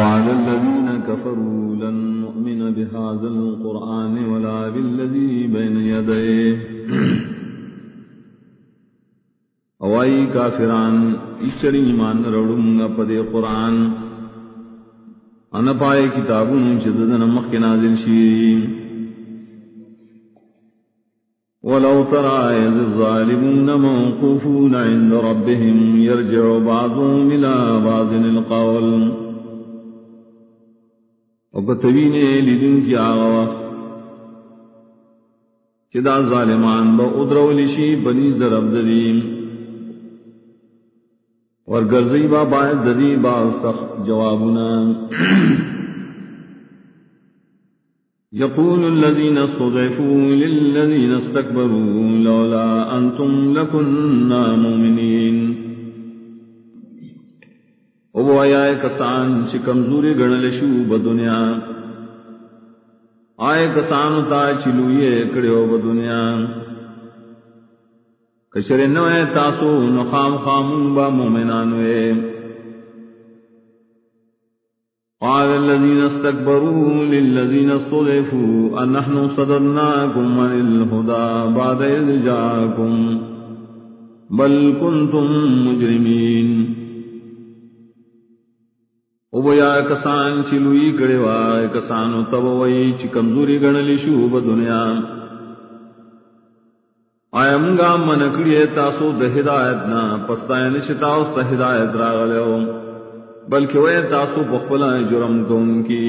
قال الذين كفروا لن نؤمن بهذا القرآن ولا بالذي بين يديه. اوائی کافران اشتری ایمان روڑوں گا پدے قرآن. ان پائے کتابوں چدن مخ نازل شیرین ولو ترى إذ الظالمون موقوفون عند ربهم يرجع بعضهم إلى بعض القول. وقتوین لدن کی آغا چدا ظالمان با ادرو لشی بنی ضرب دریم ورگرزی با باید دری با سخت جوابنا يقول الذين استضعفوا للذين استكبروا لولا أنتم لكنا مؤمنين او آیا کسان چی کمزوری گڑل شو بدنیا۔ آئے کسان تا چلوئے کڑیو بدنیا۔ کشر نوے تاسو نخام خامون با مومنانوے قال الذين استكبروا للذين استضعفوا أن نحن صدرناكم عن الهدى بعد إذ جاءكم بل كنتم مجرمين او بیا کسان چی لوی گڑے وائے کسانو تب وئی چی کمزوری گڑلی شوب دنیا. آیا گا من کڑیے تاسو د ہدایتنا پستائن شتاو سا ہدایت بلکہ وہ تاسو بخلا جرم کون کی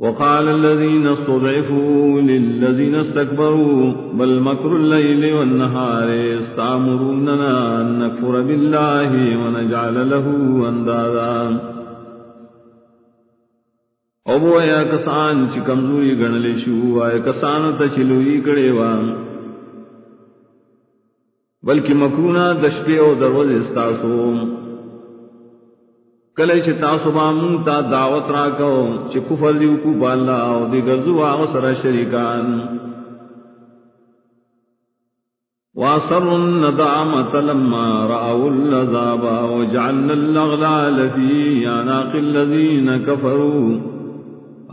وقال الذين استضعفوا للذين استكبروا، بل مكر الليل والنهار استعمروننا أن نكفر بالله ونجعل له أندادا. ابو ایا کسان چی کمزوری گنلے شو آیا کسان تا چلوئی کڑے وان. بلکہ مکرونا دشپے او دروز استاسوم کلے چھ تاسو با مون تا دعوت را کو چھ کفر دیو کو بالا او دی گزو آغا سر شریکان. واسر الندامت لما رأوا اللذاب وجعلنا اللغلال في عناق الذين كفروا.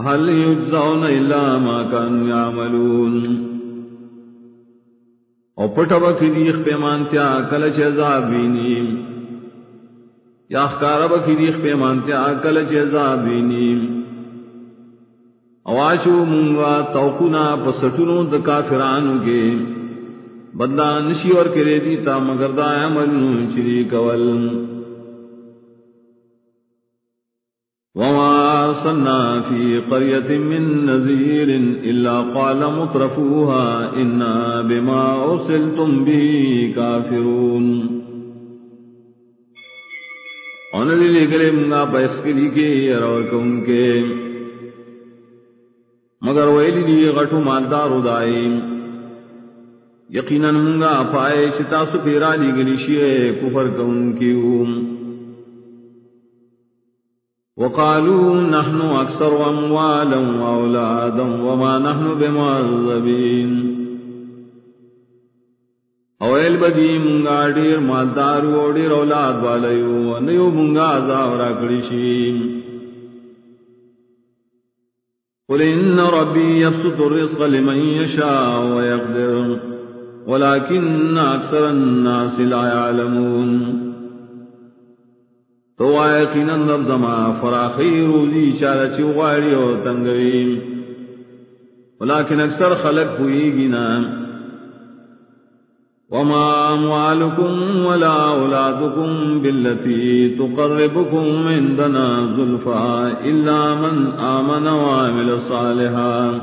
هل يجزون إلا ما كانوا يعملون. او پٹھا کی دیخ پیمانتیا کلچ عذابینیم یا اخکار بکی دیخ پہ مانتے آکل چیزا بینیم اواشو منگا توقنا پسٹنو دکا فرانو کے۔ بدلا نشی اور کرے دیتا، مگر دایا ملنو چری کول۔ وما أرسلنا في قرية من نذير إلا قال مطرفوها إنا بما أرسلتم به كافرون۔ اونلی لے گلے منگا پیس کے لیے اور کم کے مگر ویلی دی غٹو مالدار ادائی یقیناً منگا پائے شتا سو پیرا لی گلی شیئے کفر کن کیوں وقالوا نحن أكثر أموالا وأولادا وما نحن بمعذبين اویل بدی منگا ڈیر مالدارو ڈیر اولاد والیو نیو منگا عذاب را کڑشی قل ان ربی یبسط الرزق لمن یشاء ویقدر ولكن اکثر الناس لا يعلمون تو آئے قینن رب زما فراخی روزی شارع چوغاری و تنگوی ولیکن اکثر خلق ہوئی گنا وما أموالكم ولا أولادكم بالتي تقربكم عندنا زلفا إلا من آمن وعمل صالحا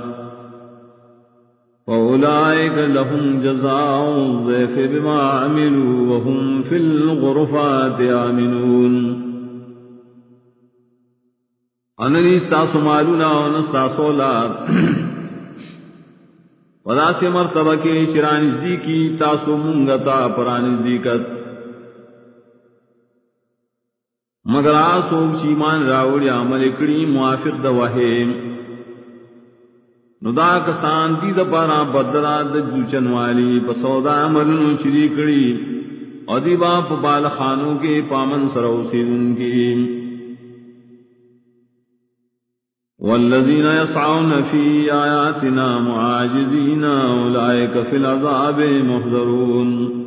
فأولئك لهم جزاء ضيف بما عملوا وهم في الغرفات آمنون. أنني استعص مالنا ونستعص أولاد ودا سے مرتبہ کے شرانزی کی تاسو منگتا پرانزی کت۔ مگر آسو چیمان راوڑی عمل اکڑی موافق دا ندا کسان دی دا پارا بدرا دا جوچن والی پسودا عملنو چری کڑی ادیبا بال خانوں کے پامن سروسی ان کی۔ والذین یسعون فی آیاتنا معاجزین اولئک فی العذاب محضرون۔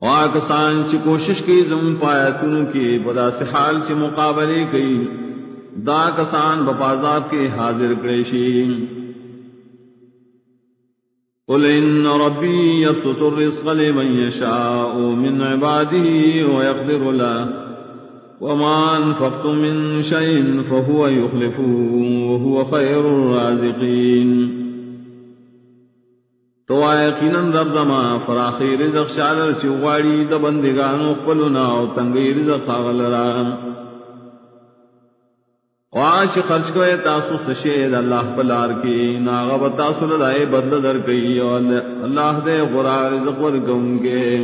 واکسان چی کوشش کی زم پایتن کی، بدا سے حال چی مقابلے کی، دا کسان بپازاب کے حاضر کریشین قل ان ربی یبسط الرزق لمن یشاء من عباده ويقدر له۔ وما انفقتم من شيء فهو يخلفه وهو خير الرازقين۔ تو یقینا در زما فراخی رزق شادر چی د بندگانو خپلنا او تنگی رزق غلرا واش خرچ کوئے تاسو سشید اللہ پلار کی ناغب تاسو لدائے بدل در کئی اللہ دے غرا رزق ورگوں کے۔